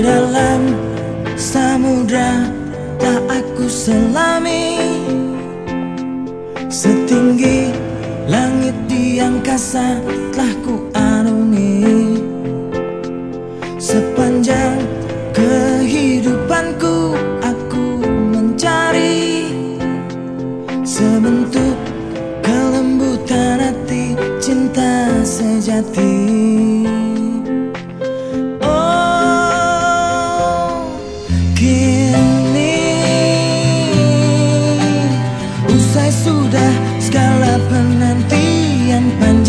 dalam samudra tak aku selami. Setinggi langit di angkasa telah ku arungi. Usai sudah segala penantian panjang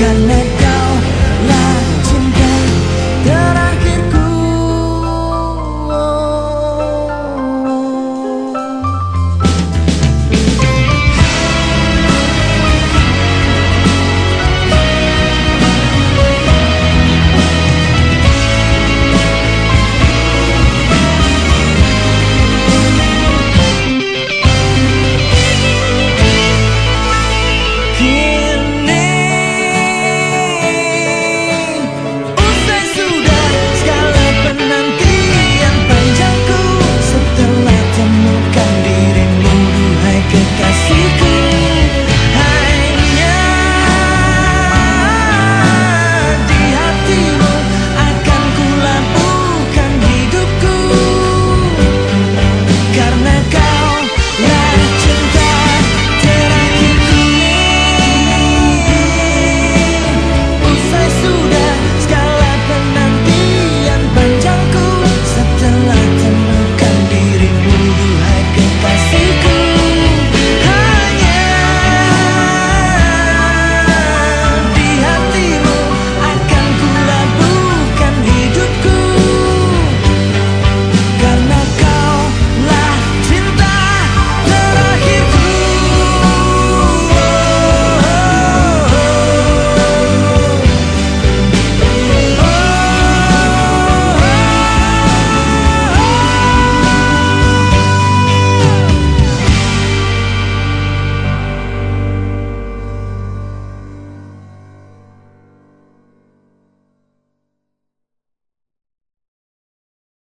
간